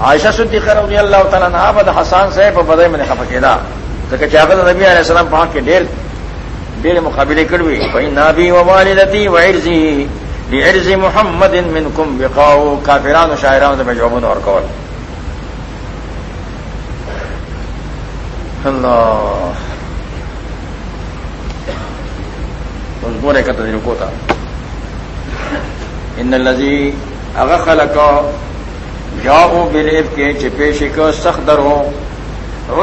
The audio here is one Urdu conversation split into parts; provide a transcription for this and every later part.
عائشہ صدیقہ رضی اللہ تعالیٰ نہ بد حسان سے بدے میں نے خفا خپکیدا تو کہ چاہت نبی علیہ السلام پہنچ کے ڈیر ڈیر مقابلے کڑوی بھائی نابی و والدتی و عرضی بعرض محمد منکم بقاو کافران و شاعران میں جوابون اور قول اللہ۔ اس بورے کا تجربہ تھا ان الذي اغخلق جاؤ بلیب کے چپیش کو سخت در ہو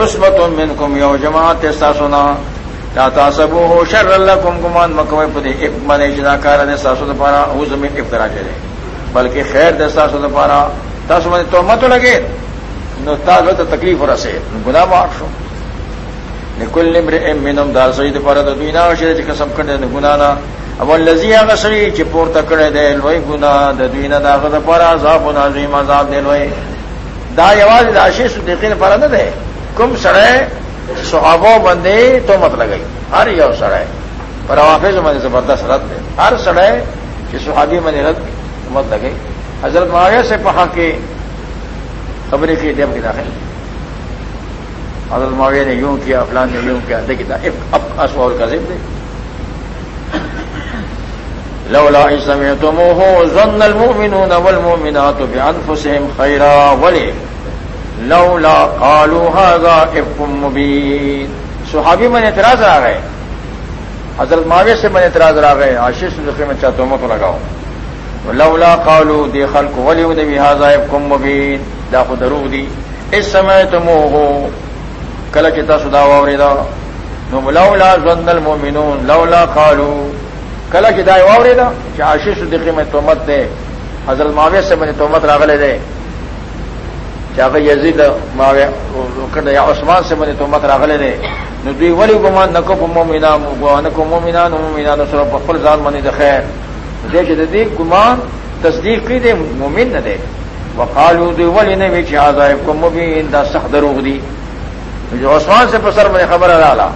رسبت منکم یو جماعت ایسا سنا۔ لا تاسبو ہو شر اللہ کم گمان مکوے پدی ایک من جدا کار دے ساسو دپارا او زمین ابترا چلے بلکہ خیر دے ساسو دپارا تاسو من تو مت لگے۔ نو تاسو ته تکلیف ورسه گناہ معاف شو۔ لكل امرئ منهم دار سید پر د دوینا شری چې قسم کړي نه ګنا نه اول لذي هغه سړي چې پورته کړي دی، لوی ګنا د دوینا دا غد پر عذاب عظیم عذاب دی، لوی. دا یواز د عاشق صدیقین پر نه ده کوم سره صحابه باندې تو مت لګي هر یو سره پر حافظ باندې زبردست رد ده هر سره چې صحابي باندې رد مت لګي حضرت معاویہ سے پہا کے خبریں کی دب کی داخل. حضرت معاویہ نے یوں کیا، فلان نے یوں کیا، دیکھیے اب اسوال کا ذکر لولا سمعتموه ظن المؤمنون والمؤمنات بأنفسهم خيرا ولي لولا قالوا هذا افق مبين. صحابی میں اعتراض آ گئے حضرت معاویہ سے میں اعتراض آ گئے آشیش ذخیر میں چاہتا ہوں تو لگاؤ. لولا قالوا دي خلق ولي ودي هذا افق مبين. دا خود دروغ دی. اس سمعتموه. کل چتا سدا واوریدا نو لولا ظن المؤمنون، لولا قالوا. کلا چې دا واورې دا چې عاشق صدیقی میں تومت دے حضرت معاویہ سے میں نے تومت راغلے دے چې هغه یزید معاویہ یا عثمان سے میں نے تومت راغلے دے نو دوی ولی ګمان نکو په مؤمنان نکو مؤمنان او مؤمنان سره په خپل ځان باندې د خیر. دې چې دې ګمان تصدیق کړي دې مؤمن نه دي وقالو دوی ولی نه وی چې عذاب کوم مبین، دا سخت دروغ دي جو عثمان سے پسر میں خبر الا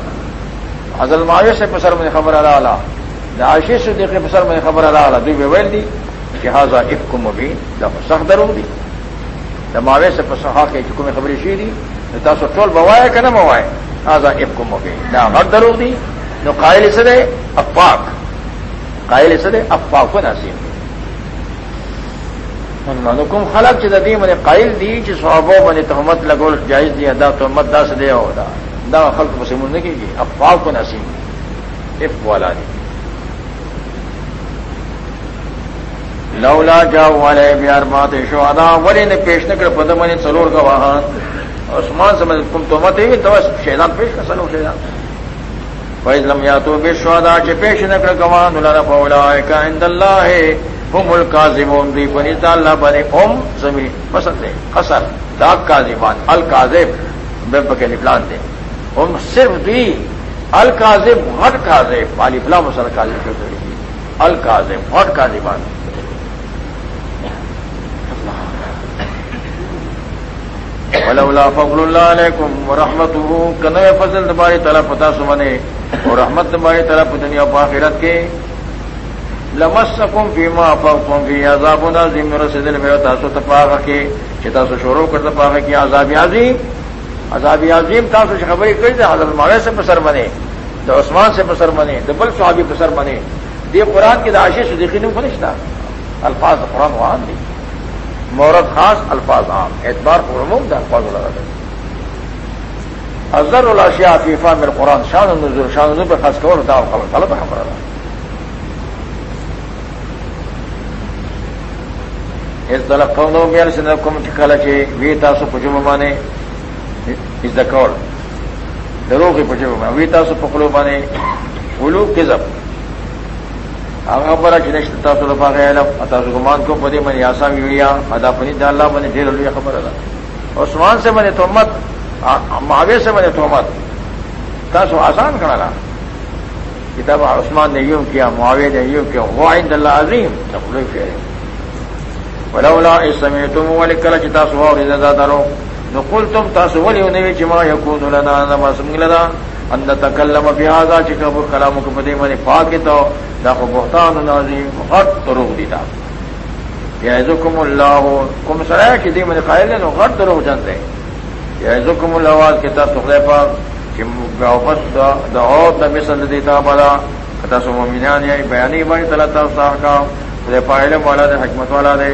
حضرت معاویہ سے پسر میں خبر الا آشی سے دیکھے سر میں خبر ادا دوی ویل دی کہ حاضا اف کو مبین. دا سخت درو دی. دماوے سے پسہا کے چکو خبری شی دی. تاسو ٹول بوائے کہ نہ بوائے حاضا اف کو مبین. دا ہر درو دی. نو قائل سے دے افاق. قائل سے دے افاق کو نصیب کم خلق چی دی من قائل دی چی صحابو من تہمت لگول جائز دی، دا تہمت دا سے دے دا. دا خلق پسمون نہیں کی افاق کو نصیب اف والا دی. لولا جا والے بیار مات شو ادا ولی نے پیش نہ کر پد منی سلور کا واہن. عثمان سمجھ تم تو مت ہی تو شیطان پیش کر سلو شیطان فیض لم یا تو بے شہدا کے پیش نہ کر گوان لنا فولا کا عند اللہ ہے ہم القاظمون دی بنی اللہ بنے ام زمین پسند ہے قصر داغ کاظمان القاظب بے بکے نکلان دے. ہم صرف دی القاظب ہٹ کاظب علی فلاں مسل کاظب کے القاظب ہٹ کاظمان ولولا فضل اللہ علیکم ورحمته کنو فضل دباری طرف پتا سمنے اور رحمت دباری طرف دنیا پاخرت کے۔ لمسکم فیما افقتم فی عذاب عظیم رسدل میں تاسو تپاغ کے چتا سو شروع کر تپاغ کی عذاب عظیم۔ عذاب عظیم تاسو خبری کر دے حضرت ماوے سے پسر بنے تو عثمان سے پسر بنے دبل صحابی پسر بنے۔ دی قرآن کی داشی صدیقی نے فرشتہ الفاظ قرآن وہاں دی مورت خاص، الفاظ عام. اعتبار پر عموم دا الفاظ لگا دے ازر الاشیاء عفیفہ میرے قرآن شان النزول شان النزول پر خاص کور دا غلط غلط خبر دا اس طرح قوموں میں سے کم ٹھکالا چے وی تاسو پجم مانے اس دا کور درو کی پجم مانے وی تاسو پکلو مانے ولو کذب هغه خبره چې نشته تاسو د پاغه علم تاسو ګمان کو په دې باندې آسان وییا ادا پني د الله باندې ډېر لوی خبره ده عثمان سے باندې تهمت معاویه سے باندې تهمت تاسو آسان کړه کتاب عثمان نے یوں کیا معاویہ نے یوں کیا هو عند الله عظیم تقول فيه ولولا اسمعتم ولکل تاسو اور اذا دارو نو قلتم تاسو ولي ونوي چې ما يكون لنا نما سمغلنا ان تکلم بهذا چې کبر کلام کو پدې باندې پاک ته دا خو بہتان نازي غټ دروغ دي دا یا زکم اللہ، کم سرا کہ دی میں قائل ہے غر درو جانتے. یا زکم اللہ آواز کے تحت خدے پاک کہ واپس دا اور دا مثل دیتا بلا. کتا سو ممینان یا یعنی بیانی بانی تلتا صاحب خدے پا علم والا دے، حکمت والا دے.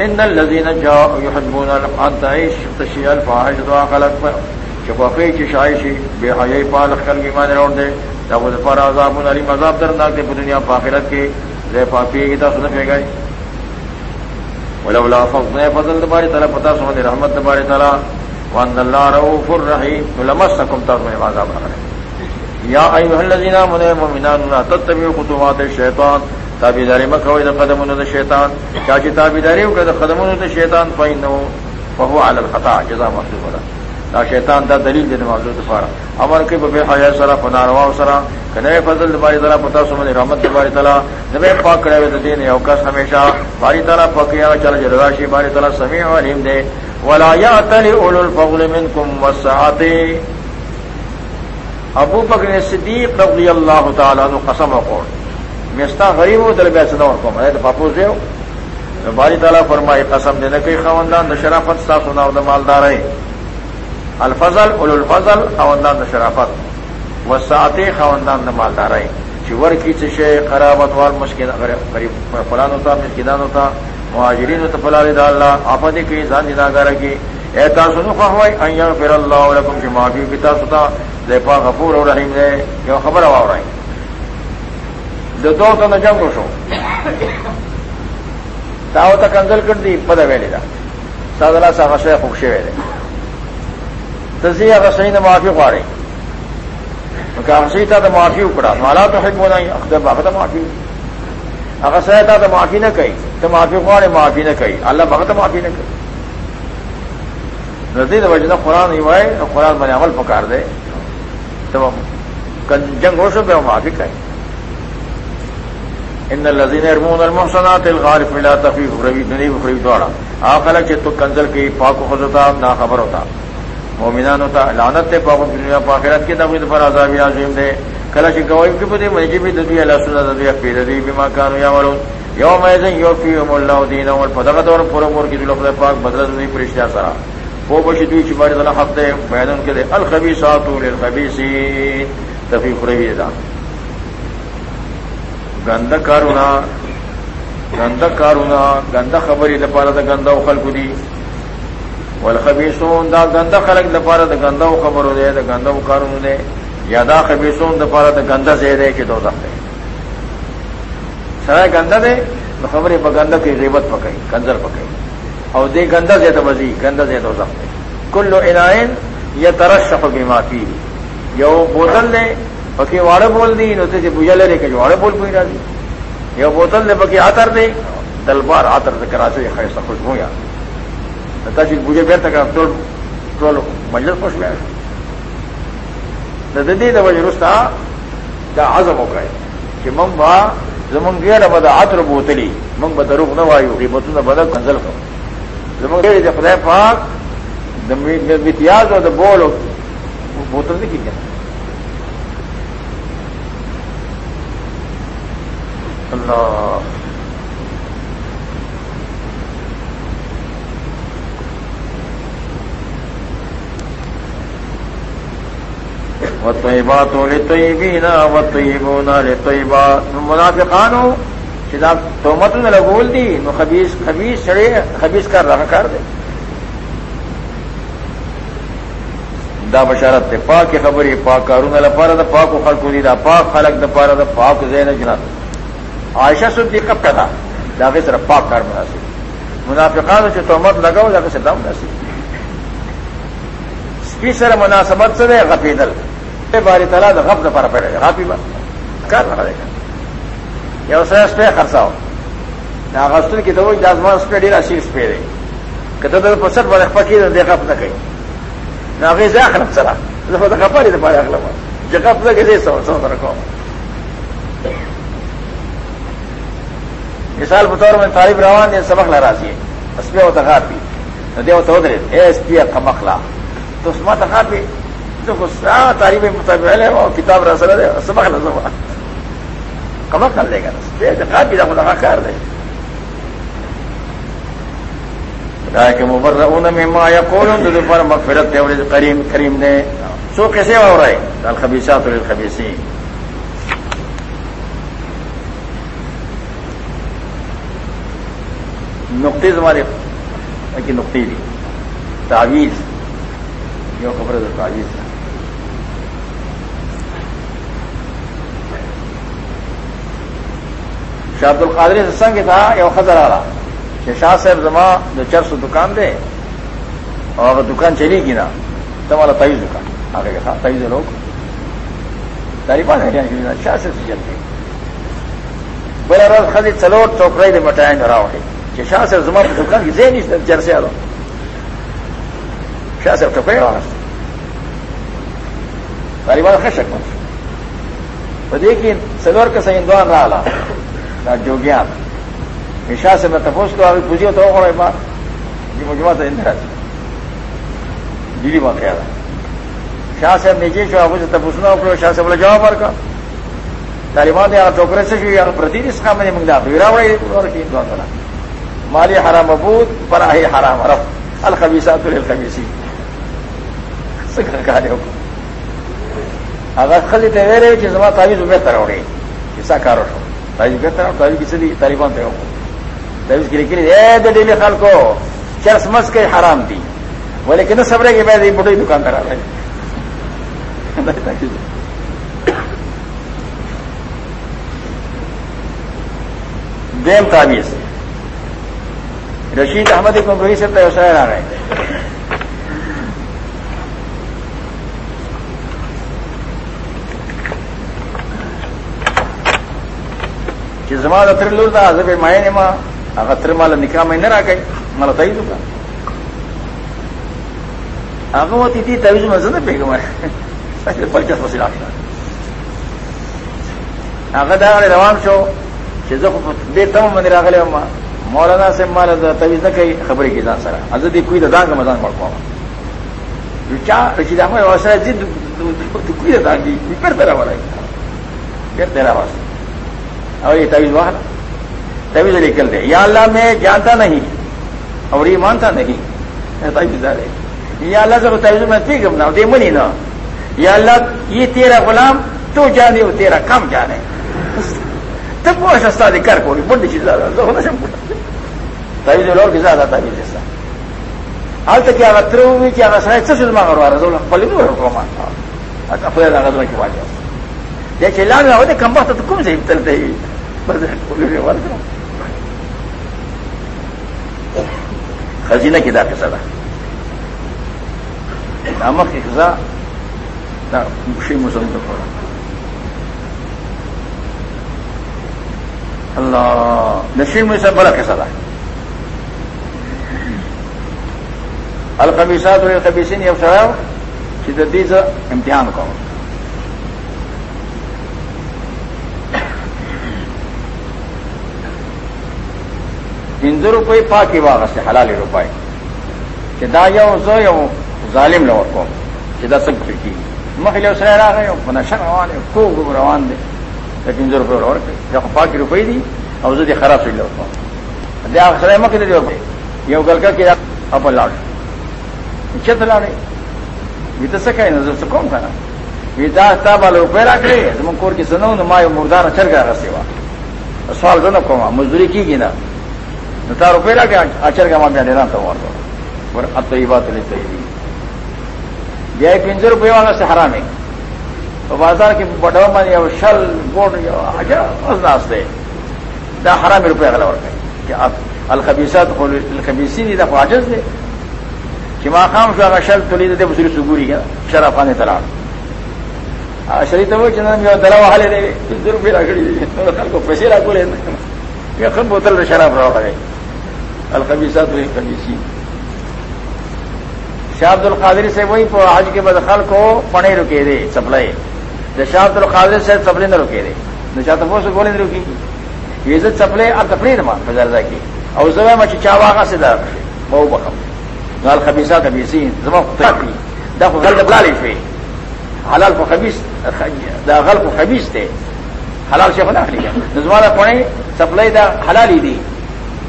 ان الذين جاءوا يحبون ان تعيش تشيع الفاحشه وخلق چپاقی کی شائشی بے حیائی پال خل کی مان روڑ دے تب پر عذاب علی مذاب درناک دے دنیا پاخرت کی رے پاپی کی تا سن پہ گئی ولولا فضل فضل تباری تعالی، پتا سمجھ رحمت تباری تعالی، وان اللہ رؤوف الرحیم، لمسکم تر میں عذاب رہے یا ایها الذين امنوا المؤمنون لا تتبعوا خطوات الشیطان تابیداری مکوئی دا قدمونو دا شیطان. چاچی تابیداری وکړه، د قدمونو د شیطان فینو فهو علی الخطا، جزاء محسوب ولا دا شیطان دا دلیل دی موضوع دفاره امر کوي په حیا سره، په ناروا سره. کنه فضل د باری تعالی پتا سو باندې رحمت د باری تعالی. نو پاک کړو د دین یو کس همیشه. باری تعالی پاکیا چل جرا شي، باری تعالی سمیع علیم دی. ولا یاتل اول الفضل منکم والسعات ابو بکر صدیق رضی اللہ تعالی عنہ قسم وقول میستا غریب ہو دل بیس نہ کو میں پاپو سے ہو باری تعالیٰ فرمائی، قسم دے نہ کئی خاندان د شرافت سا سنا د مالدار ہے الفضل اول الفضل خاندان د شرافت۔ و ساتے خاندان د مالدار ہے چور کی چشے خرابت وال مشکل غریب فلان ہوتا مسکدان ہوتا، مہاجرین ہوتا فلال دا اللہ آپد کی، زان دینا گارا کی۔ احتا سنو خواہوائی پھر اللہ علیکم کی معافی پتا ستا دے پا غفور اور رحیم دے یہ خبر ہوا رہی دو ته نه جنگ وشو دا او ته کنزل کړ دي په دا۔ ویلې دا ساده لا څنګه شي خوښ شوی دی تزي هغه صحیح نه معافي غواړي نو که ته معافي وکړه مالا ته حکم نه اخته هغه ته معافي هغه صحیح ته معافي نه کوي ته معافي غواړي معافي نه کوي الله هغه ته معافي نه کوي نزدې د وجنه قرآن یې وای قرآن باندې عمل پکار دی ته جنگ وشو به معافي کوي ان الذين يرمون المحصنات الغارف لا تفيف روي دني بخري دوڑا آخلا کہ تو کنزل کی پاک و خزتا نا خبر ہوتا. مومنان ہوتا، لعنت تے پاک دنیا پاخرت کی تقوید پر عذاب عظیم دے. کلا چ گوئی کی بدی مجی بھی ددی اللہ سنت ددی پی ددی بما كانوا يعملون یوم ایذن یوفیهم الله دینهم والفدغت اور پر امور کی لفظ پاک بدل دی پرشتیا سرا. وہ بشی دوی چ بڑے اللہ حق دے، بیان کے دے الخبیثات للخبیثین تفیق روی دا. گند کارونا گند کارونا گند خبری لپاره د گند او خلق دی. والخبيسون دا گند خلق لپاره د گند او خبرو دی د گند او کارونو دی یا دا خبيسون د لپاره د گند زیره کې دوزخ دی سره گند دی نو خبره په گند کې غیبت پکای کنزل پکای او دې گند زیته وزي گند زیته دوزخ دی کل اناین یترشح بما فيه یو بوتل دی پکی واڑے بول دی نو تے بوجا لے کے واڑے بول پوئی راضی یہ بوتل دے پکی آتر دے، دلبار آتر دے کرا سے خیر سب خوش ہو یا۔ تاکہ جی بوجھے پھر تک ٹول ٹول مجلس خوش میں ندی دا وجہ رستا دا عزم ہو گئے کہ منگ با زمنگ گیا بدا آتر بوتلی منگ با دروغ نہ وایو قیمتوں نہ بدا کنزل کرو زمنگ گیا خدای پاک متیاز اور دا بول بوتل نہیں کی گیا۔ اللہ و طیبات لطیبینا و طیبون لطیبات منافقانو چې دا تومتونه لګول دي نو خبيث خبيث سره خبيث کار راه کار دی دا بشارت ته پاک خبرې پاک کارونه لپاره د پاک خلقو دي دا، پاک خلق د لپاره د پاک زین جنات۔ عائشہ صدیقہ کب تھا داغے سر پاک کار مناسب۔ منافقان سے تومت لگاؤ جاگے سے دم مناسب۔ سپی سر مناسبت سے غفی دل باری تلا تو غف دفارا پڑے گا غافی بات کار نہ کرے گا یا اسے اس پہ خرچہ ہو نہ کی تو جازمان اس پہ ڈیرا سی اس پہ دے کہ تو پسٹ بڑے پکی دے دیکھا نہ کہیں نہ آگے سے آخر چلا خپا نہیں پارے اگلا جگہ پتہ کیسے سو سو رکھو مثال په تور باندې طالب روان دي سبق لا راځي اسبه او تغافي نو دی او ته ودرې اے، اس پی کمخلا تو سما تغافي تو کو سا طالب مطابق له او کتاب را سره سبق لا زما کما کړ لګا سپه تغافي دا خدای کار دی. کہ مبرون میں ما یقولون، دو پر مغفرت دے اور کریم کریم دے سو کیسے ہو رہا ہے الخبیثات نقطے ہمارے کی نقطے دی تعویذ یہ خبر ہے تعویذ۔ شاہ عبد القادری سنگ تھا یہ خزر آ رہا۔ کہ شاہ صاحب زما جو چرس دکان دے، اور اگر دکان چلی گی نا، تو ہمارا تیز دکان۔ آگے کا تیز لوگ۔ طالبان ہے یعنی شاہ سے چلتے بڑا روز خزی چلو چوکرائی دے مٹائیں گھر آؤ کہ شاہ صاحب زما دکان کی زی نہیں چرسے آ رہا شاہ صاحب ٹکڑے والا طالبان خشک مت دیکھیے سلور کا سہندوان رہا جوگیان شاہ سے میں تپوس کو ابھی پوچھی تو بات جی مجھے بات اندر جی بات خیال ہے شاہ صاحب نیچے جو آپ سے تپوسنا پڑے شاہ سے بولے جواب اور کا طالبان یہاں ٹوکرے سے جو پرتی اس کا میں نے منگا ویرا بڑے بنا مالی حرام ابود پنا ہی حرام. رف الخبیسا تو الخبیسی اگر خلی تے تیرے چیز میں تعویذ بہتر ہو گئی ایسا کارو تعویذ بہتر ہو تعویذ کسی بھی طالبان پہ ہو تبھی اس کے لیے ڈیلی خال کو چرس مس کے حرام تھی بولے کہ نہ سبرے کہ میں بڑی دکان کرا رہا دیم تعویذ. رشید احمد کو وہی سے ویوسائے آ رہے ہیں کہ زما اتر لور دا حضب مائے نے ماں اگر مال نکاح میں نہ رہ گئی مالا تئی دکان آگے وہ تھی تبھی مزہ نہ پہ گئے پلچس پسی لاکھ آگے دا روان شو کہ دیر تم من راغلے اما مولانا سے مال تویز نہ کہی خبریں کی جان سرا. ازدی کوئی دان کا مزان پڑ پاؤں چا رشید احمد واسطہ جد جی کوئی دان دی. پھر تیرا والا پھر تیرا واسطہ اور یہ تویز وہاں تویز نکل دے. یا اللہ میں جانتا نہیں. اور یہ مانتا نہیں. یا اللہ سے تویز میں ٹھیک بنا دے منی نا یا اللہ یہ تیرا غلام تو جانے وہ تیرا کام جانے. تب وہ سستا دے کر کو بڑی چیز ہونا سے بولا تویز لوگ بھی زیادہ تویز ایسا حال تک کیا تر ہوئی کیا سر سے سلما کروا رہا پلی دور کو مانتا اچھا خدا لگا دوں کی بات یہ چلا میں ہوتے کم بات تو کم سے چلتے ہی خزینہ کی دا قصہ دا نامک کی قصہ دا مشی مسلم تو اللہ نشیم میں بڑا قصہ القبیسات اور القبیسین یہ افسر شدید امتحان کو پنځه روپۍ پاکي واغسته حلال روپۍ چې دا یو زه یو ظالم لور کوم چې دا څنګه کیږي مخې له سره راغی او په نشه روان یو کوګ روان دي د پنځه روپۍ ور ورکړي دا پاکي روپۍ دي او زه دې خراب شي لور کوم دا سره مخې له دی. یو ګلګه کې خپل لاړ چې ته لاړې وی ته څه کوي نظر څه کوم کنه وی دا تا به روپۍ راکړي زمون کور کې سنو، نو ما یو مردار چرګ راغسته و سوال زنه کوم مزدوري کیږي نه نتا روپے لا کیا اچر کا ماں ڈیرا تھا اور اب تو یہ بات نہیں صحیح تھی یہ پنجر روپے والا سے حرام ہے۔ تو بازار کی بڑھو من یا شل بوٹ یا ناستے دا حرام روپے اگلا ورکے کہ اب الخبیسات الخبیسی نہیں دفعہ عجز دے۔ کہ ماں خام شو اگر شل تولی دے بسری سگوری گیا شرف آنے تلاڑ شریف تو وہ چند دلا والے دے پنجر روپے رکھڑی کو پیسے رکھو لے خود بوتل شراب رہا ہے القبیسات ہوئی قبیسی شاہ عبد القادری سے وہی حج کے بدخل کو پڑے رکے دے سپلائی شاہ عبد القادر سے سپلے نہ رکے دے. نشا تو سے بولے رکی. یہ عزت سپلے اور تفریح نما فضرزہ کی. اور اس میں مچھی چاوا سے دار بہو بخم. غال خبیسا خبیسی زما دا کو غلط بلا لی فی حلال کو خبیس دا غل کو خبیس تھے حلال سے بنا لیا نظمانہ پڑے سپلائی دا حلالی دی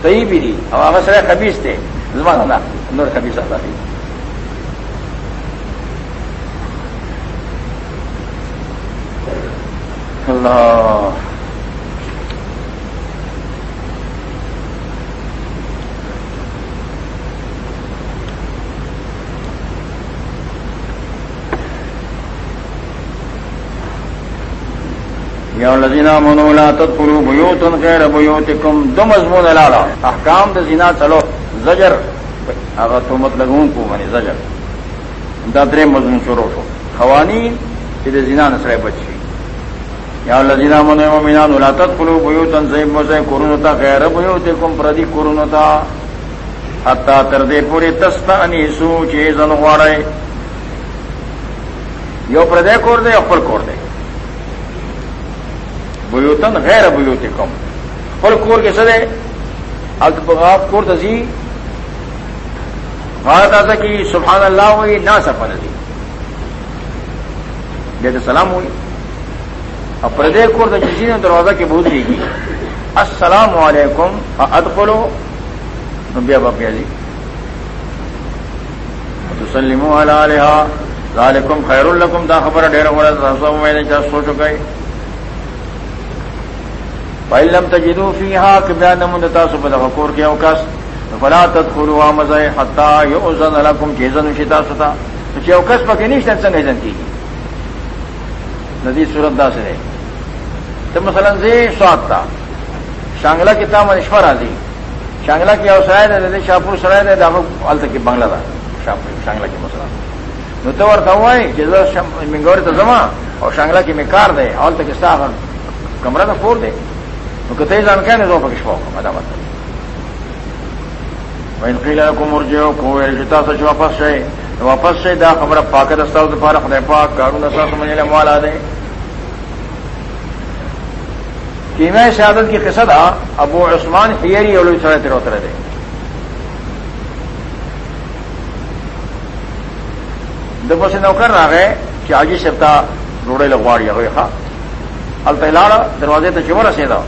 صحیح بھی دی اور سر خبیز تھے زمانہ نور کبھی ساتا اللہ یا لذینا منولا تدخلوا بیوتا غیر بیوتکم، دو مضمون لالا، احکام دا زنا چلو زجر اگر تو مت لگون کو منی زجر. دا درے مضمون شروع شو. خوانین چې د زنا نسره بچي یا لذینا منو مومنان لا تدخلوا بیوتا زیم وزای کورونو تا غیر بیوتکم پردی کورونو تا حتا تر دې پوری تستانیسو چې زن غواړي یو پردې کور دې خپل کور دې بوتن غیر بوتے کم. پل کور کے سدے آپ کور تزی بھارت آتا کہ سبحان اللہ ہوئی نہ سفا نزی جیسے سلام ہوئی. اب پردے کور تو نے دروازہ کی بہت لی گی السلام علیکم اد پلو نبیا بابیا جی. تسلیم علیہ ذالکم خیر الکم دا خبر ڈیر ہو میں نے کیا سوچ گئے پہلم تجدو فی ہا کہ بیا نمتا سب کور کے اوکاس فلا تدخلوا مزه حتا يؤذن لكم جيزن شتا ستا چې اوکاس پکې نشته څنګه ځن کیږي ندی صورت دا سره ته مثلا زی سواد تا۔ شانگلا کتاب مشور راځي شانگلا کې او سره ده د شاپور سره ده دغه الته کې بنگلا ده شاپور شانگلا کې مثلا۔ نو ته ورته وای چې زه منګور ته زما او شانگلا کې می کار ده اول ته کې ستا کمره نه فور ده نو کته ځان کنه زه پکې شپه کوم دا مطلب. وین قیل لكم ارجعوا کو ارجتا سچ واپس شئ، نو واپس شئ، دا خبره پاک دستا د پاره خدای پاک، کارونه تاسو منځ له موالا ده کیمیا شهادت کی قصه دا ابو عثمان حیری اولو سره تر وتره ده د پسې نوکر راغې چې حاجی شپتا روړې لغواړي هغه ښا الته دروازه ته چور رسیدا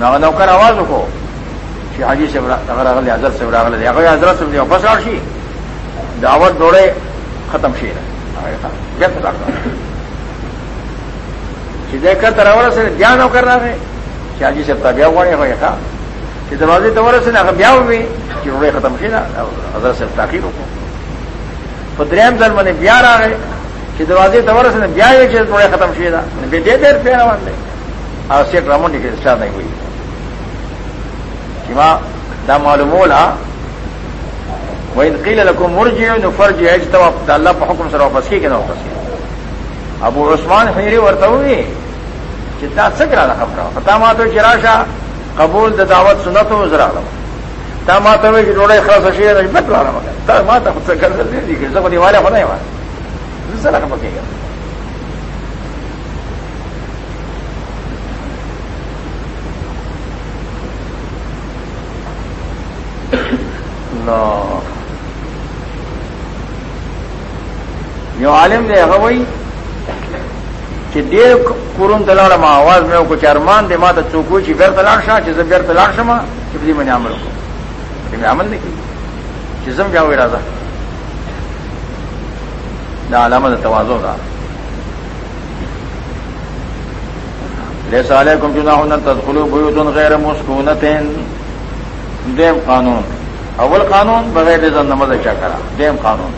نو نوکر آواز وکړو چې حاجی سے اگر حضرت سے راغله هغه حضرت سے واپس راشي دعوت ډوړې ختم شي. بیا څه چې دې کته راوړل سره بیا نوکر راغی. حاجی سے بیا وړي هغه ښا چې دروازې ته ورسېنه هغه بیا وې چې ډوړې ختم شي نه. حضرت سے تاخير وکړو. په دریم ځل باندې بیا راغی. چې دروازې ته ورسېنه بیا یې چې ډوړې ختم شي نه. به دې دې پیره باندې او سیټ رامونډي کې څه نه چې ما دا معلومولا وین قیل لكم مرجع نو فرجع اجتوا د الله په حکم سره واپس کیږي نو واپس کیږي. ابو عثمان حیری ورته وی چې دا څه کړه خبره پتا ما ته چرآشا قبول د دعوت سنت او زرا تا ما ته وی چې خلاص شي نه بت لاله تا ما ته څه کړل دي چې زه په دیواله خدای ما زه سره کوم اللہ یو عالم دے ہوئی کہ دیر قرون دلار ما آواز میں کچھ ارمان دے ماں تو چوکو چی بیر تلاڑ شاہ چیز بیر تلاڑ شما چپلی میں نے عمل کو میں عمل نہیں کی چیزم جاؤ ارادہ دا علامہ دا توازو دا لیسا علیکم جناہن تدخلو بیوتن غیر مسکونتن. دیم قانون. اول قانون، بغیر رضا نماز اچھا کرا؟ دیم قانون.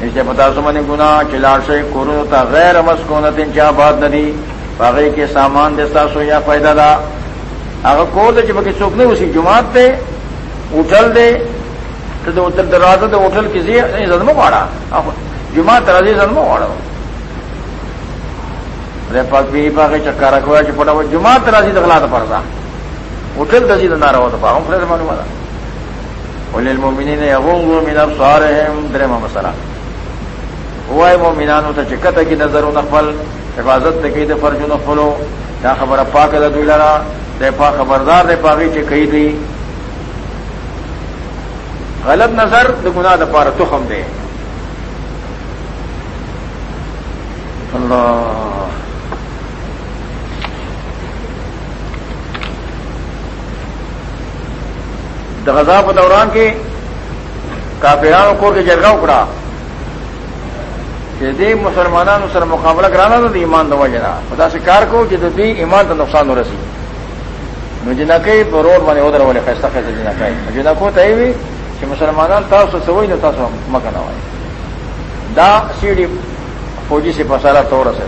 اس سے پتا سمنی گنا چلاڑ سے کورو تا غیر امس کو نتن چا بات ندی. باغی کے سامان دستا سو یا فائدہ دا. اگر کو دے چپکی چوک نہیں، اسی جماعت دے، اٹھل دے. تو اتر دروازہ تو اٹھل کسی زدم پاڑا جماعت راضی زدم پاڑا رے پاک بھی پاک چکا رکھوا چپٹا وہ جماعت راضی دخلا تو پڑتا اٹھل دسی دندا رہو تو پاؤں پھر معلوم آتا وللمؤمنين يغضوا من ابصارهم درما مسلا. هو مؤمنانو ته چکته کی نظر نخفل حفاظت ته کې د فرج نخفلو دا خبره پاک ده دوی لرا د پاک خبردار ده پاغي چې کوي دی غلط نظر د ګناه د پاره تخم دی. الله. د غذا دوران کې کافرانو کور کے جرگا اکڑا کہ دی مسلمانانو سر مقابلہ کرانا تو ایمان دوا جنا خدا سے کار کو کہ دی ایمان تو نقصان ہو رسی مجھے نہ کئی تو روڈ بنے ادھر والے فیصلہ فیصلہ جنا کئی مجھے نہ کو تھی بھی کہ مسلمان تاسو سوئی نہ تاسو مکن ہوئے دا سیڑھی فوجی سے پسارا تو رسے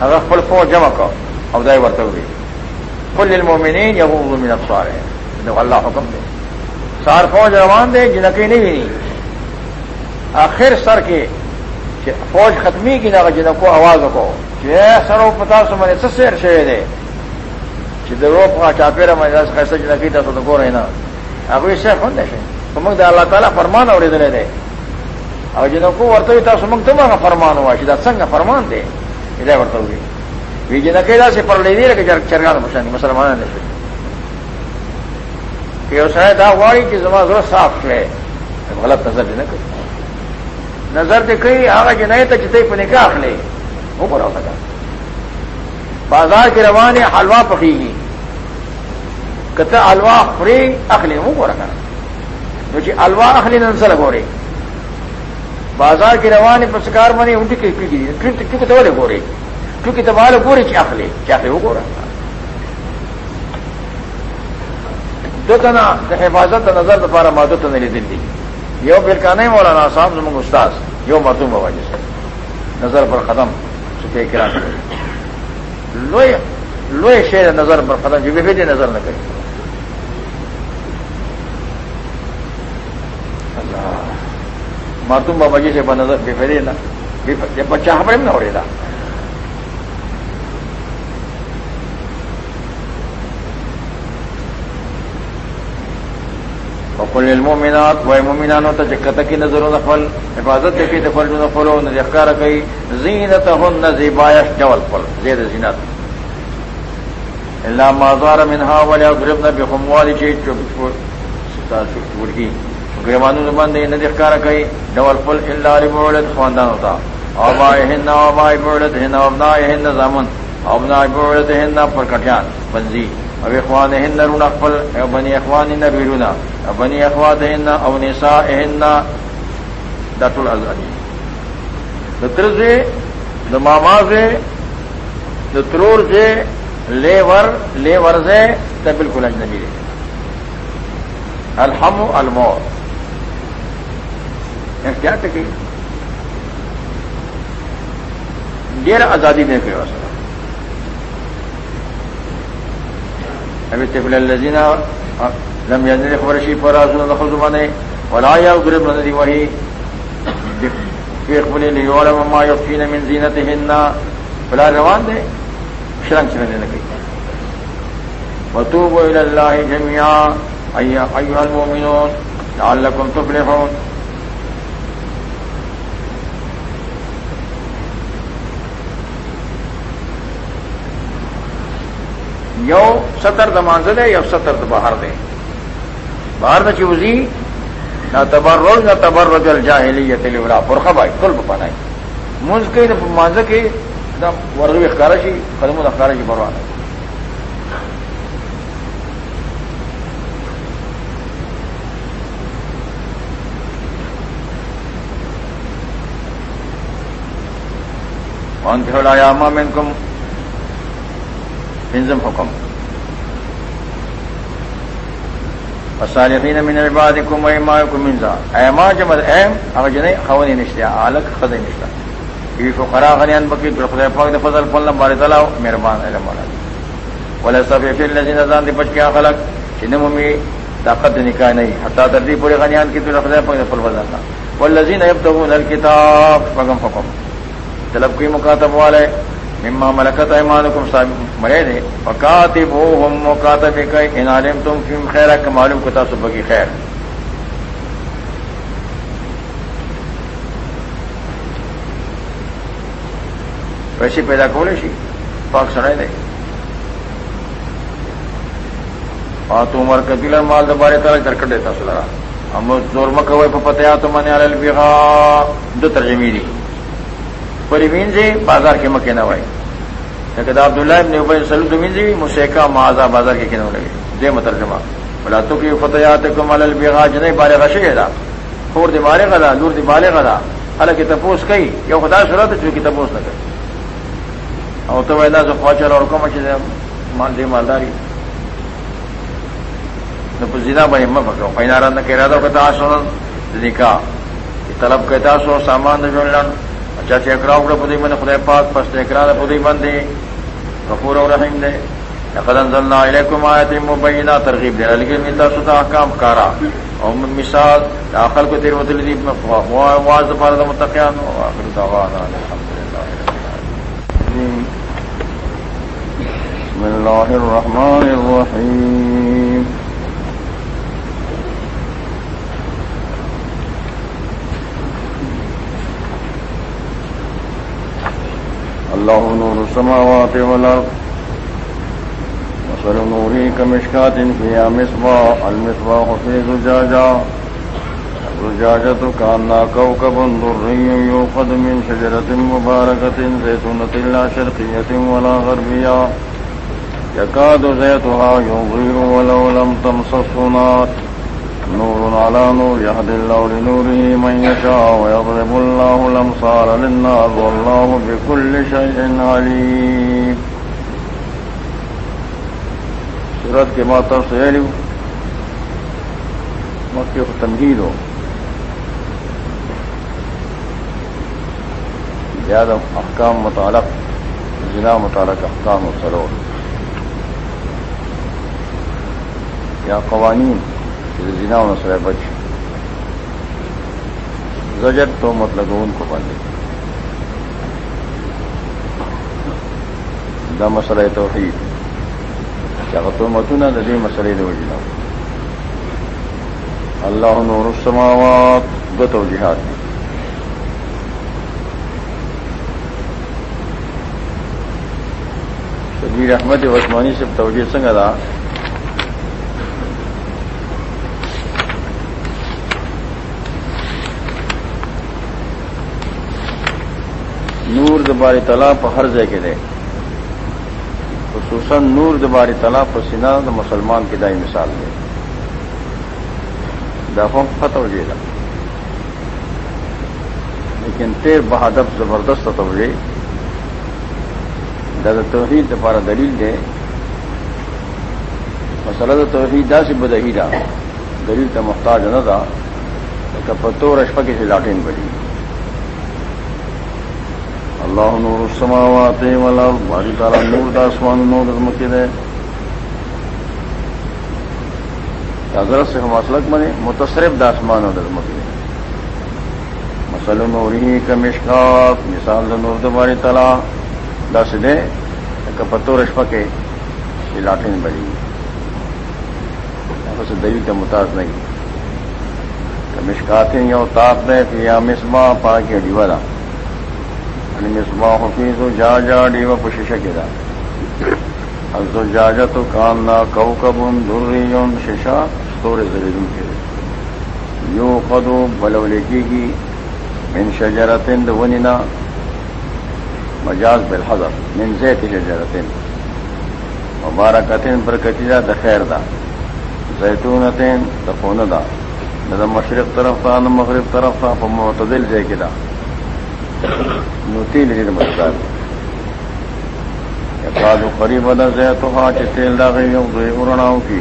اگر فل فوج جمع کرو اب دائی ورتے ہوئی فل المومنین یا وہ من افسار ہے اللہ حکم دے۔ سار فوج روان دے جنہ کہیں نہیں بھی نہیں آخر سر کے فوج ختمی کی نہ جن کو آواز کو۔ سرو پتا سو میں سسیر شے دے۔ چدرو چاپیرا میں کیسے جن کی تھا تو گو رہنا اب اس سے فن دے تمک دے اللہ تعالیٰ فرمان اور ادھر دے۔ اور جن کو ورت ہوئی تھا سمک تم فرمان ہوا سیدھا سنگ فرمان دے۔ ادھر ورت ہوئی بھی جن کے سے پر لے دے کہ چرگا مشانی مسلمان نے کہ شاید آئی کہ زما ضرورت صاف ہے غلط نظر بھی نہ کرتا نظر دے کئی آگا جنہیں تو جتنے پہ نکاح لے۔ وہ بڑا سکا بازار کے روانے حلوا پکی گی۔ کتا حلوا فری اخلے وہ بڑا کرا جو کہ الوا اخلی ننسل گورے۔ بازار کے روانے پر سکار بنے ان کی کیونکہ تو بولے گورے؟ کیونکہ تبال گورے کی اخلے کیا کہ وہ گورا دو تنا حفاظت نظر دوبارہ مادت نہیں دل دی یو فرقہ نہیں مولانا صاحب زمنگ استاذ یو مردوم بابا جیسے نظر پر ختم سکے کرا لوئے لوئے شیر نظر پر ختم جو بھی نظر نہ کرے مردوم بابا جی سے نظر بے فیدے نا بچہ ہمارے میں نہ ہو رہا وقل المؤمنات والمؤمنان تجكت كي نظر نفل حفاظت کې د خپل كي تفل نفلو نذكر كي زينتهن زبايش جوال فل زيد زينات الا ما ظهر منها ولا يضربن بخموال شيء ورکی. گریوانو زمان دے ندی اخکار کئی ڈول فل الا لبولد خواندان ہوتا آبائهن وآبائي نا وابنائهن زامن. ابناء بولدهن پر کٹیان بنزی اب اخوان ہن رون اقبل او بنی اخوان نہ بیرونا اب بنی اخوات ہن او نسا اہن دت الزانی دتر سے د ماما سے دترور سے لیور لیور سے تو بالکل اجنبی رہے الحم المور یعنی کیا ٹکی ڈیر آزادی دے کے واسطہ ابھی طفل الزینہ لم یزن خبرشی پر آزو خزمانے ولا یا غرب ندی وہی فیق بلی لیور مما یقین من زینت ہننا بلا روان دے شرنگ چلنے لگی وتوبوا الى الله جميعا. ايها المؤمنون، لعلكم تفلحون. یو ستر دمانز دے یو ستر د باہر دے باہر نہ چوزی نہ تبر روز نہ تبر رجل جاہلی یا تلی ولا پرخا بھائی کل پنائی منز کے نہ مانز کے، نہ ورغی اخکارشی قدم اخکارشی پروانا وان تھوڑا یا ماں میں کم پنزم حکم۔ وصالحین من عبادکم و ایمائکم منزا ایما جمد ایم اگر جنہی خوانی نشتیا آلک خد نشتا یہ فقراء غنیان بکی در خدای پاک در فضل پلن باری تلاو، مہربان علم والا ولی صفی فی اللذین ازان دی بچ کیا خلق چنمومی طاقت نکاح نہیں حتی تردی پوری غنیان کی در خدای پاک در فضل پلن والذین یبتغون الكتاب فقم فقم طلب کی مکاتب والے مما ملکت ایمانکم صاحب مرے دے. فکاتب ہم مکاتب کئی ان عالم تم فیم خیر کہ معلوم کتا صبح کی خیر. ویسی پیدا کولے شی. پاک سڑے دے. اور تو عمر قبیل مال دبارے تلک درکٹ دیتا سلرا ہم زور مکوے پتیا تو من علی البغا دو ترجمی دی. پریمین سے بازار کے مکے نہ ہوئے لیکن عبداللہ ابن ابئی سلو زمین سے مسیکا معاذہ بازار کے کنوں لگے؟ دے مترجمہ۔ بلا تو کی فتحات کو ملل بیگا جنہیں بارے غشے دا۔ خور دی بارے گدا دور دی بارے گدا حالانکہ تپوس کئی یہ خدا صورت جو کہ تپوس نہ کئی۔ اور تو ویدا سے پہنچل اور کم اچھے مال دی مالداری۔ زینا بھائی میں پکڑو۔ پہنا نہ کہہ رہا تھا کہ تاس نکاح طلب کہتا سو، سامان جو لڑ اچھا چیکرا اکڑا پودی من خدا پاک، پس چیکرا پودی بندی غفور و رحیم دے لقد انزلنا الیکم آیت مبینہ، ترغیب دے لیکن ملتا ستا احکام کارا. او مثال داخل کو تیر ودل دی واز دفار دا متقیان و آخر دعوانا، الحمدللہ بسم اللہ الرحمن الرحیم. الله نور السماوات والأرض، وصل نوره كمشكات فيها مصباح، المصباح في زجاجة زجاجة كأنها كوكب دري يوقد من شجرة مباركة زيتونة لا شرقية ولا غربية، يكاد زيتها يضير ولو لم تمسس نار. نور على نور يهدي الله لنوره من يشاء ويضرب الله الأمصار للناس والله بكل شيء عليم۔ سورت کے ماتر سے مکہ کو تنقید ہو۔ زیادہ احکام متعلق ضلع متعلق احکام و سرور۔ یا قوانین۔ زنا سر بچ زجر تو مطلب ان کو بندے دا مسئلہ توحید۔ کیا تو متنا ندی مسئلے دو جنا اللہ نور السماوات دو توجیحات شبیر احمد عثمانی سے توجہ سنگ ادا نور دباری تلا پر ہر جگہ دے خصوصاً نور دباری تلا پر سنا تو مسلمان کی دائی مثال دے دفعہ فتح جے گا لیکن تیر بہادر زبردست توجہ دد توحید دوبارہ دلیل دے مسئلہ توحید دا سے بدہی دا دلیل تو محتاج نہ تھا پتو رشپا کی سے لاٹین بڑی اللہ نور السماوات والارض، باری تعالی نور داسمان نور مکی دے۔ حضرت سے ہم اسلک بنے، متصرف دا داسمان اور مکی دے۔ مسل نوری کا مشکات، مثال نور دا دباری تلا دس دے کپتو رشپ کے یہ لاٹھیں بڑی۔ سے دلی کا متاث نہیں۔ کمشکاتیں یا تاپ دے یا مسما پا کے ڈیوالا یعنی مصباح حفیظ جا جا ڈیو پشش گرا ازو جا تو کان نہ کو ششا سور زریدوں کے یو قدو بلو لکی گی من شجرتن وننا مجاز بالحضر، من زیت شجرتن مبارکتن برکتی دا د خیر دا۔ زیتونتن دفون دا۔ نہ مشرق طرف تھا نہ مغرب طرف تھا معتدل زے کے دا نوتی لري مدار یقالو قریب نزه تو ها چې تیل دا غي یو دوی ورناو کی۔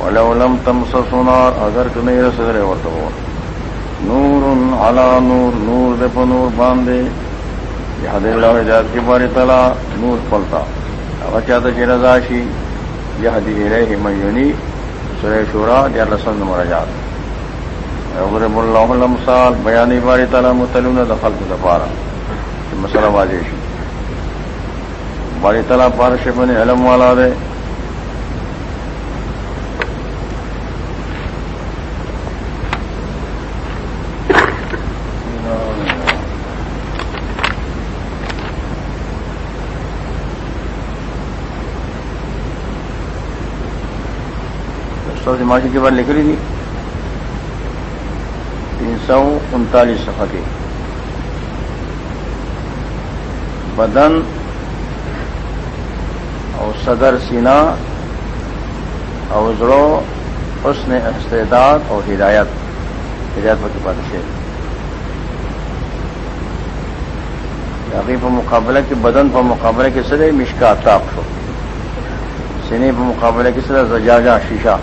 ولو لم تمسس نار اگر کنه رسره ورته وو نور علی نور نور د په نور باندې یاد الله ذات کی باری تعالی نور پلتا۔ هغه چاته چې رضا شي یهدی الیه من یونی سورہ شورا یا لسن مراجات یضرب الله الامثال بیان باری تعالی متلون دخل کو دفارا۔ مسئلہ واضح باری تعالیٰ پارش بنے علم والا دے۔ معاشی کے بعد لکھ رہی تھی۔ سو انتالیس صفحہ کی بدن اور صدر سینا اور زڑو حسن استعداد اور ہدایت۔ ہدایت پر بادشاہ باقی یعنی پر مقابلہ کے بدن پر مقابلے کے سرے مشکا تاپ ہو سینے پر مقابلے کے سرے زجاجہ شیشہ۔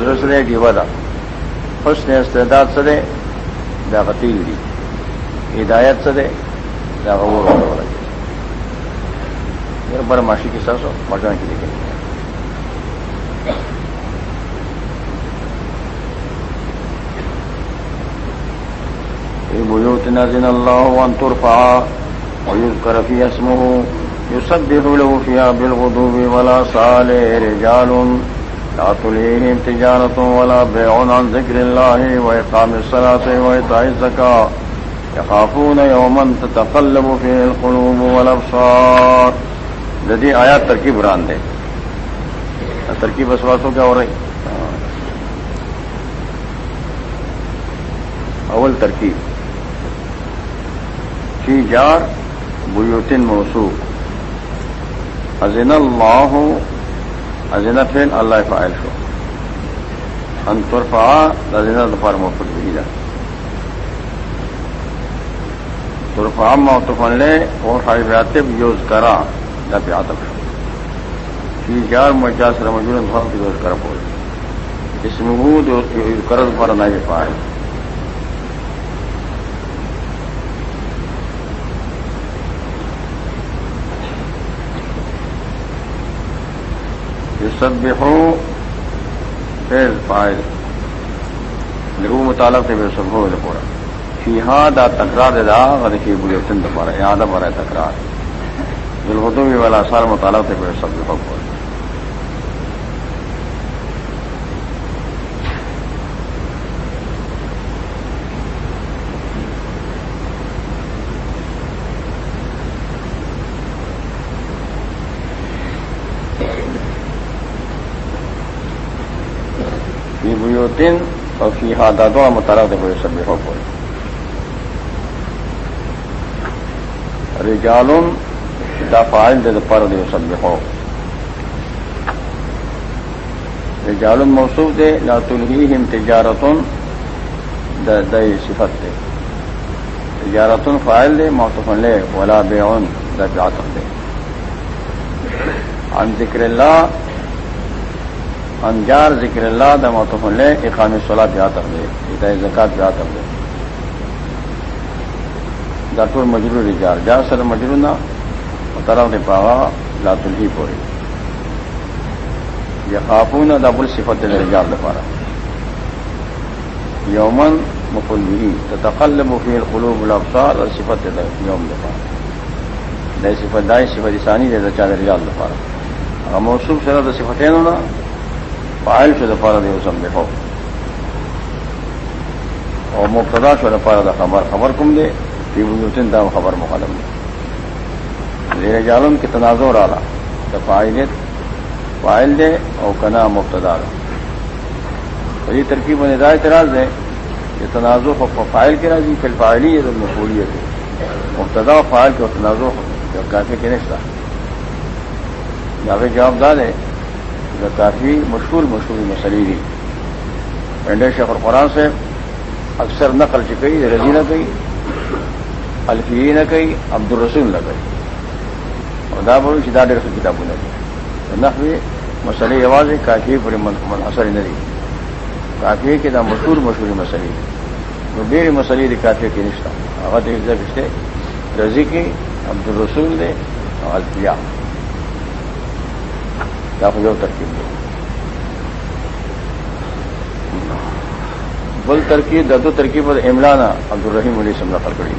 درسرے ڈیودا حسن استعداد سرے داغتیل دی؟ ہدایت سرے داغور بڑا معاشی کی سرس ہو مٹن کی دیکھیں بيوت نزل الله وأن ترفع ويذكر في اسمه يسبح له فيها بالغدو ولا صال رجال لا تليهم تجارة ولا بيع عن ذكر الله وإقام الصلاة وإيتاء الزكاة. يخافون يوما تتقلب فيه القلوب والأبصار. جدی آیا ترکیب ران دے. ترکیب اسواسوں کیا ہو رہی؟ اول ترکیب. فی جار بیوتن موسوخ ازن اللہ ازن فین اللہ فائل شو. انترفا ازن الفار مفت بھی جا ترفا موتفن لے اور حیباتب یوز کرا نہ پہ آتب شو. فی جار مجاز رمجون بہت یوز کر بول. اس محود کرد پر نہ فائل یسبحو فیل فائل لگو مطالب سے بے سب ہو پورا فی دا تکرار دا غد کی بڑی اتن دفارا یاد پر ہے تکرار. بالغدو والا سار مطالب سے بے سب ہو پورا دن اور فی ہاں دادو مطالعہ دے ہوئے سب ہو پورے دا فائل دے پر دے سب ہو رجالم موصوف دے لا تلہیہم تجارتن دے صفت دے تجارتن فائل دے موصوفن لے ولا بیعن دا بیعتن دے عن ذکر اللہ انجار ذکر اللہ دا متف اقام صلاح بیا تک دے ہدای زکات بیا تک دے۔ ڈاکٹر مجرور جار جار سر مجرور نہ مطلب طرف نے پاوا لات الہی پوری۔ یہ خافون دب الصفت رجال دفارا یومن مفل بھی تقل مفی القلوب الابصار اور صفت یوم دفارا دے صفت دائیں صفت ثانی دے دچا رجال دفارا موصوف سرد صفتیں ہونا فائل شو دفارہ دے اسم دیکھو اور مبتدا شو دفارہ دا خبر. خبر کم دے فی وجوتن دا خبر مقدم دے. زیر جالم کی تنازع رالا. دا فائل فائل دے اور کنا مبتدا دا یہ ترکیب ندا اعتراض ہے یہ تنازع فائل کے راضی، پھر فائلی ہے تو مقبولیت ہے. مبتدا و فائل کے تنازع کافی کے نشتہ. جاوے جواب دار ہے کافی مشہور مشہور مسلی دی انڈے شیخ القرآن سے اکثر نقل چکی رضی نہ گئی الفی نہ گئی عبد الرسول نہ گئی اور دا بڑی سیدھا ڈیڑھ سو کتابوں نے گئی نقوی مسئلے آواز کافی بڑی منحصر نہ دی کافی کے دا مشہور مشہور مسئلے تو میری مسئلے دی کافی کی نشتہ آغاز رشتے رضی کی عبد الرسول نے الفیہ یو ترکیب بل ترکیب ددو ترکیب اور املانا عبد الرحیم علی سے نقل کری۔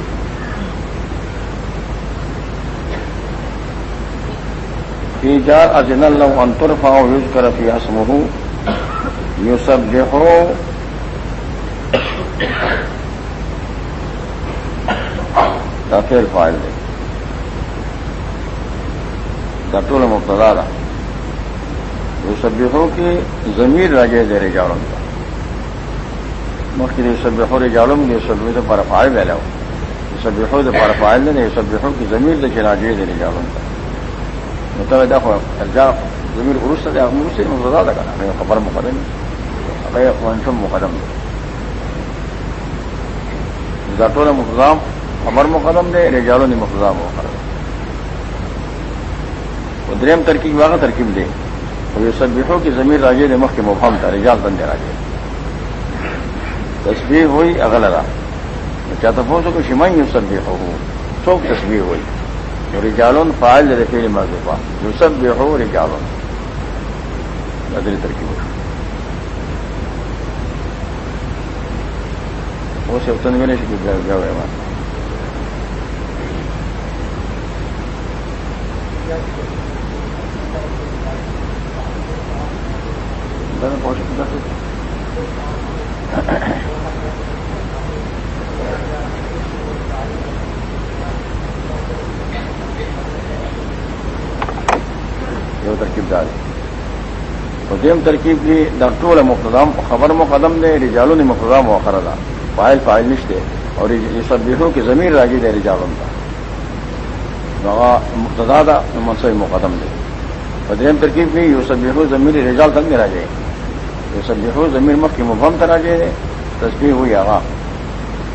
فی جار اجن اللہ انتر فاؤ یوز کر فی حسم ہوں یو سب جو ہو پھر فائل دے دٹول مبتدا رہا سبوں کی زمین راجے دے رہے جاڑوں کا مختلف سب رے جاڑوں گے سب تو پر فائل لے لو سب تو پر فائل دے سب کی زمین دے کے راجے دے رہے جاڑوں کا مطلب دیکھو زمین عرص سے مزہ لگا۔ خبر مقدم واقع ونشم مقدم۔ دے زٹو نے مقدام امر مقدم دے رجالوں نے مقدام مقدم دریم ترکیب، واقع ترکیب دے۔ اور یہ سب کی زمین راجے نے مخ کے مفہم تھا، رجال بندے راجے تصویر ہوئی اگل را۔ چاہتا پہنچو کہ شمائی یو سب ہو چوک تصویر ہوئی رجالون فائل رفیل مذہبہ یو سب بھی ہو رجالون۔ ادری ترکیب وہ سب تن میں شکل گیا ہوئے ہمارے پہنچ ترکیب دار دیم ترکیب کی ڈاکٹر مقدام خبر مقدم دے، رجالوں نے مقدام و خردا فائل فائل نشتے اور یہ سب دیکھو کہ زمین راجی دے رجالوں کا مقتدا منصوبی مقدم دے۔ دیم ترکیب کی یہ سب دیکھو زمین رجال تک میں راجے یہ سب زمین مخ کی مبم کرا جائے تصویر ہوئی آگا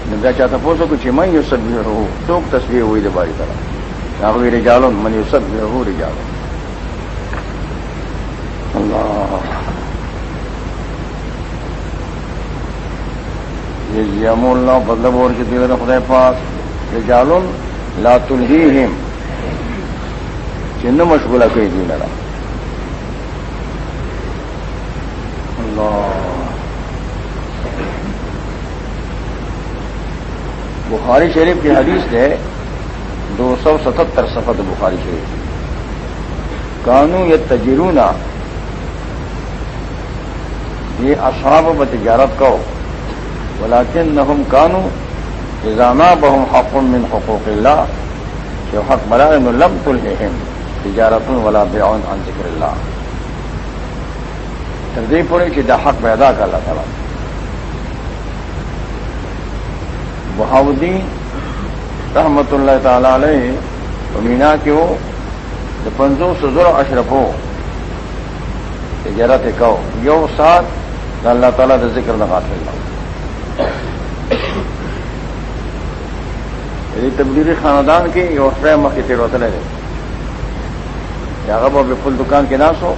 نہ چاہتا پوچھو کچھ میں یہ سب ہو تو تصویر ہوئی دے باری طرح۔ نہ رجالوں، من یہ سب ہو رجالوں۔ یہ اللہ بدلب اور کے دل خدے پاس یہ جالم لات الہیم چند مشغولہ کہیں دین اللہ۔ بخاری شریف کی حدیث ہے دو سو ستہتر سفت بخاری شریف۔ کانو یہ تجرونہ یہ اصحاب و تجارت کو بلاکن نہم کانو نظامہ بہم حق من حقوق اللہ، جو حق برائے لم الحم تجارت ولا بیعون عن ذکر اللہ۔ تردیب پوری کی دا حق پیدا کر اللہ تعالیٰ۔ بہاؤدین رحمت اللہ تعالی علیہ مینا کے پنجو سزر اشرف ہو۔ تجارت کہو یو ساتھ اللہ تعالیٰ کا ذکر نہ یعنی تبدیلی خاندان کی یہ فریم کی تیر وطن ہے یا اب پھول دکان کے ناس ہو۔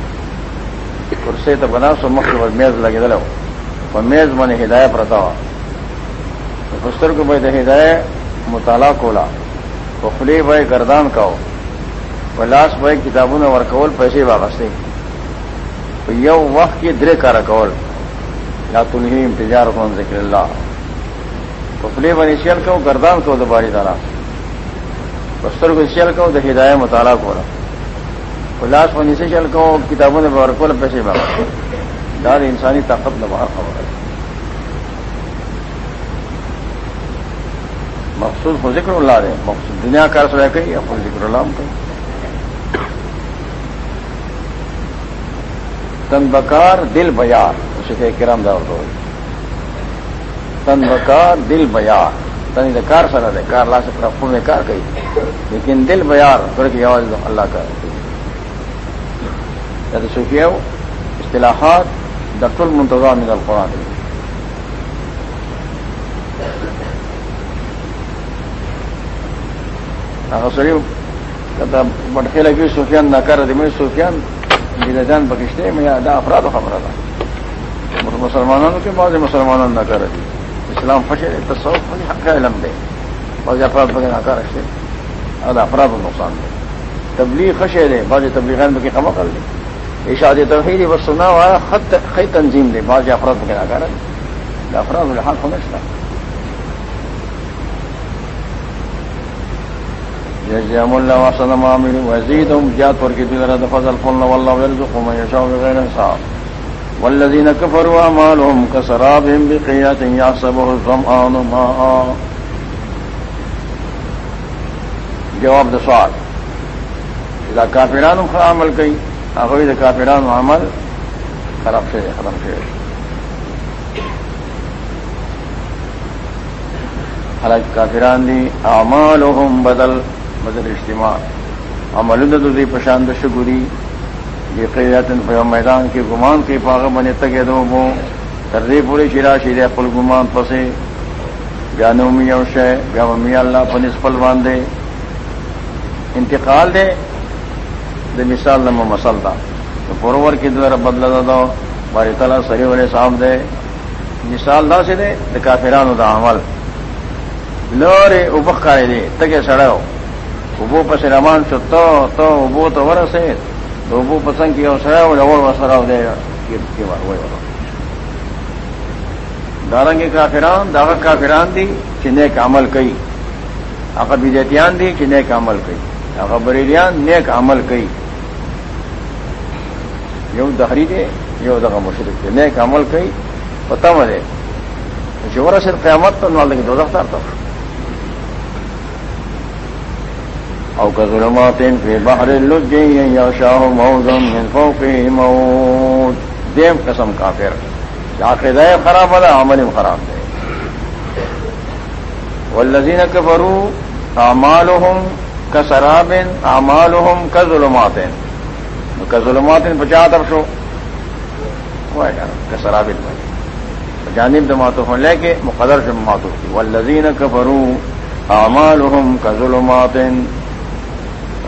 کرسے تو بنا سو مخ پر میز لگے دلو. اور میز من ہدایت رہتا ہوا. پستر کو بھائی ہدایت مطالعہ کولا. پخلی بھائی گردان کا ہو لاس بھائی کتابوں نے ورکول پیسے واپس یو وقت کی درے کا رکول یا تلہیم تجارت من ذکر اللہ. کفلی بنی شیل کو گردان کو دوباری دارا بستر کو شیل کو تو ہدایت مطالعہ کو الاس بنی سے شیل کو کتابوں نے بار کو پیسے بابا دار انسانی طاقت میں باہر خبر ہے مقصود کو ذکر اللہ دے۔ مقصود دنیا کار سر کہی یا خود ذکر اللہ کہیں تن بکار دل بیار۔ کرام دور تو۔ تن بکار دل بیار۔ تن کار سر ہے کار لا سکتا فون میں کار گئی لیکن دل بیار۔ تھوڑے کی آواز اللہ کا۔ یا تو اصطلاحات ڈاکٹر منتظام من القرآن شریف بٹکے لگی سفیان نہ کر دی میں سفیان جان بکشتے میں افراد و خبر تھا مسلمانوں کے بعض مسلمانوں نہ کر اسلام فشے تصوف حق علم دے بعض افراد بغیر نہ کر رکھتے آدھا افراد نقصان دے تبلیغ خشے دے بعض تبلیغ بکی خما کر دے اشاد توحید بس سنا ہوا خط خی تنظیم دے بعض افراد بغیر نہ کر افراد الحق سمجھتا يجزم الله وحسن ما عملوا ويزيدهم جات ورکی دیگر فضل فلن والله يرزق من يشاء بغير حساب. والذين كفروا أعمالهم كسراب بقية يحسبه الظمآن ماء. جواب دا سوال. اذا کافرانو خرا عمل کئی اگوی دا کافرانو عمل خراب سے ختم سے حالانکہ کافران دی اعمالهم بدل بدل اجتماع۔ عمل دا دی پشاند شگوری یہ قیاتن پیو میدان کے گمان کے پاغ بنے تگے دو بو۔ ترری پوری شیرا شیر پل گمان پسے۔ بیا نومی او شے، بیا ممی اللہ پنس پل باندھے انتقال دے۔ دے مثال نمو مسل دا. پرور کی در بدل دو باری تعالیٰ سری والے صاحب دے. مثال دا سے دے دے کافرانو دا عمل. لورے ابخ کارے دے تکے سڑو ابو پس رمان شو تو تو ابو تو ورسے. تو ابو پسند کی سڑو لور وسراو دے. کی بار وہی والا دارنگی کافران داغ کافران دی چنے کا عمل کئی. اگر بیجتیان دی چنے کا عمل کئی. اگر بریلیان، نیک عمل کئی. یو دہری دے، یو دغه مشرک دے۔ نیک عمل کئی پتا مرے جو صرف قیامت تو نال دو دفتر تو او كظلمات في بحر اللج يغشاه موج من فوقه موت۔ دیم قسم کافر۔ عقیدہ خراب ہے عمل خراب ہے والذین کفروا اعمالهم كسراب اعمالهم كظلمات كظلمات بچات افشو کسراب جانب دماتو لے کے مقدر سے ماتو کی۔ والذین کفروا اعمالهم كظلمات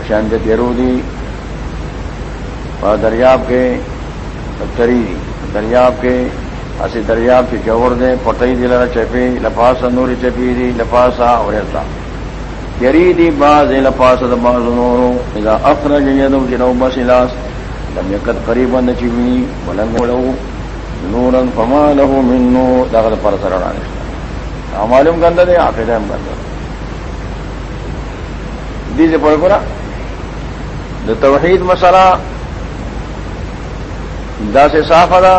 شاند یرودی دریاب کے تری دریاب کے اسی دریاب کی جوور دے پٹئی دی لڑا چپی، لپاسا نوری چپی دی، لپاسا اور یری دی باز لپاس د باز نورو، اذا اخرج یدو جنو بسلاس لم یکت قریبا نچوی ولم یولو نورا فما له من نور داخل پر سرڑا نشتا معلوم گندہ دے آفید ہم گندہ دی سے پڑھ گرا دا توحید مسئلہ دا سے صاف ادا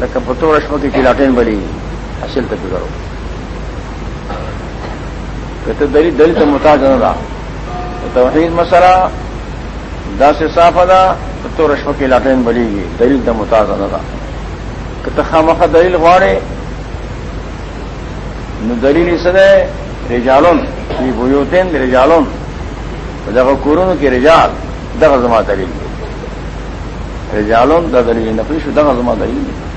لکه په تو رشمه کې بلی، حاصل ته کرو۔ کته دلیل دلیل ته محتاج نه را توحید مسله دا سے صاف ادا په تو رشمه کې لاټین بلیږي دلیل ته محتاج نه را کته خامخه دلیل غواړي دلیل یې څه ده رجالون، فی بیوتین رجالون۔ دغه کورونو کې رجال، دغه زما دلیل رجالون د دلیل نقلی شو، دغه زما دلیل دی۔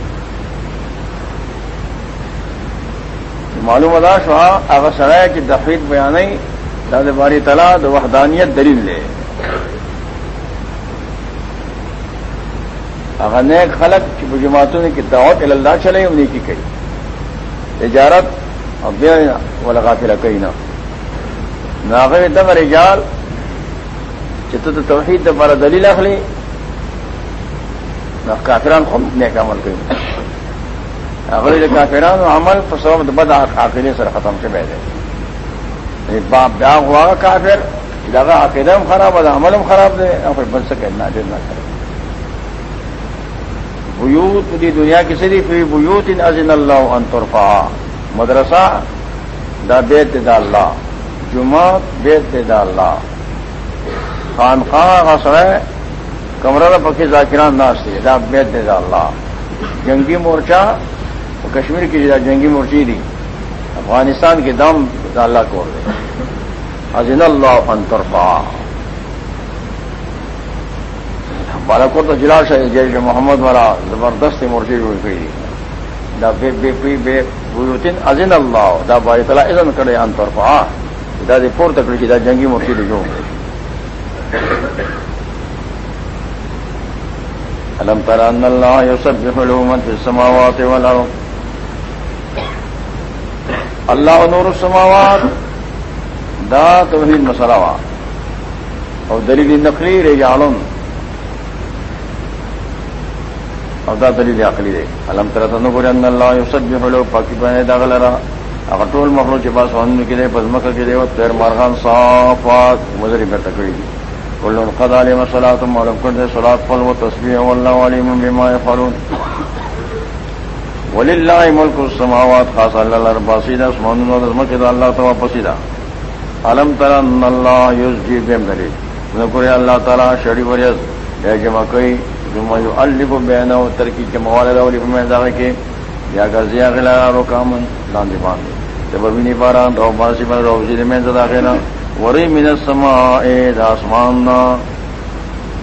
معلوم ادا شو اگر سرائے کی دفید بیان داد باری تلا د وحدانیت دلیل لے اگر نیک خلق کی بجماعتوں نے کی دعوت اللہ چلے انہیں کی کہی تجارت اور بے وہ لگا کے رکھئی نا ناغر دم رجال چت توحید دوبارہ دلیل اخلی نہ کافران خود نیک عمل کئی اگر کافران عمل فسوم بد عقیدے سر ختم سے بیٹھے۔ باپ بیا ہوا کافر جگہ عقیدہ خراب ہے عمل خراب دے اور پھر بن سکے، نہ دیر نہ کرے۔ بیوت دی دنیا کی صدی فی بیوت ان ازن اللہ انترفا مدرسہ دا بیت دا اللہ جمعت بیت دا اللہ۔ خانخواہ خسرے کمرہ پکی ذاکران ناستے دا بیت دا اللہ۔ جنگی مورچہ کشمیر کی جنگی مورچی دی۔ افغانستان کے دم اللہ کو ازن اللہ انترفا بالکو تو جلا سے جیش محمد والا زبردست مورچی ہوئی گئی دا بے بے بے بے بوتین ازن اللہ۔ دا باری تلا ازن کرے انترفا دا دی پور تکڑی دا جنگی مورچی دی جو۔ ألم تر أن الله يسبح له من في السماوات اللہ نور السماوات، دا توحید مسئلہ وا۔ اور دلیل نقلی رے جالم اور دا دلیل عقلی دے علم تر تنور ان اللہ یسبح له پاکی پہنے دا غلرا اگر ټول مخلوق چې باس ونه کې دی پزمکه کې دی او تیر مارغان صافات مزری به تکړی دي قد علم صلاه معلوم کړه صلات فل و تسبیح والله علیم بما يفعلون وللہ ملک السماوات خاص اللہ رباسیدہ اسمان کے اللہ تبا پسیدہ علم ترن اللہ یوز جی بیم دلی نکر اللہ تعالیٰ، شڑی وریز بے جمع کئی، جمع یو الف بین و ترکی کے موالد اولی میں داغے کے۔ یا گزیا غلا رو کامن لاندی باندے جب ابھی باران رو جی باسی بن رو وزیر میں زدا خینا وری من السماء دا اسمان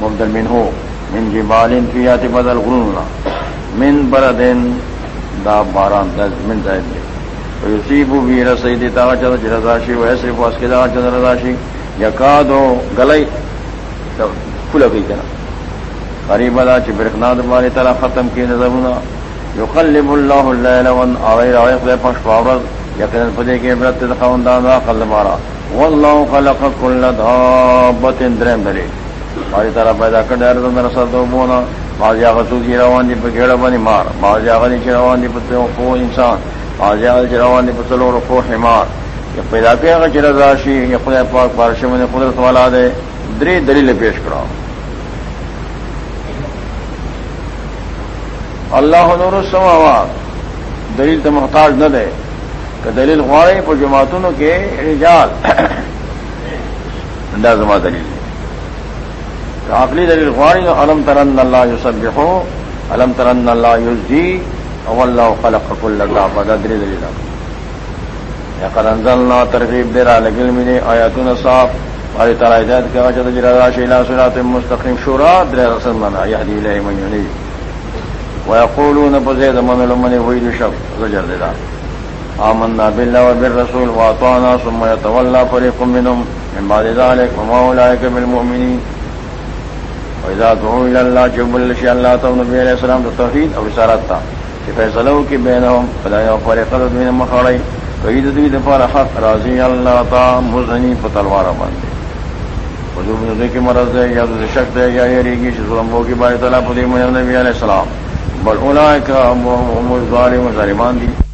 مبدل من ہو۔ من جبال فیات بدل غرون من بردن دا باران دس من زائد دے یوسیبو بھی رسی دیتا چند چل رضاشی ویسے پاس کے دا چل رضاشی یکا دو گلئی کھلا گئی کنا قریب دا چی برخنا دباری تلا ختم کی نظرنا یقلب اللہ اللیل ون آغیر آغیر دے پشت پاورد یقین پدے کے عبرت دخون دانا قلب مارا واللہ خلق کل دابت درم دلی باری طرح پیدا کر دے رضا رسل دو بونا۔ بعض آغا سوکی روان دی پا گیڑا بنی مار. بعض آغا دی چی روان دی پا خو انسان. بعض آغا دی چی روان دی پا سلو رخو حمار. یا پیدا کیا اگر چی رضا شی، یا خدا پاک بارشی من قدرت والا دے، دری دلیل پیش کرا. اللہ نور السماوات. دلیل تو محتاج نہ دے. کہ دلیل غوارے پر جماعتوں کے رجال. اندازما دلیل آخری دلیل غواری علم ترن اللہ یوسف ہو علم ترن اللہ یوزی اول خلق کل اللہ بدری دلیل یا قرنزل ترغیب دے رہا لگل ملے آیاتون صاف ہماری طرح ہدایت کے وجہ جرا شیلا سرات مستقیم شورا در رسل منا، یہدی الیہ من یونی ویقولون بزید من لمن وید شب زجر دے رہا۔ آمنا بالله وبالرسول واطعنا ثم يتولى فريق منهم من بعد ذلك وما اولئك بالمؤمنين واذا دعوا الى الله جب الشيء الله تو نبی علیہ السلام تو توحید اور رسالت تھا کہ فیصلہ ہو کہ بینهم فلا يفرق من مخړی کوي د دې لپاره حق راضي الله تا مزنی په تلوار باندې حضور نبی کی مرض ہے یا تو شک ہے یا یریږي چې ظلم وو کی باندې تعالی په دې نبی علیہ السلام. بل اولئک هم الظالمون ظالمان دي.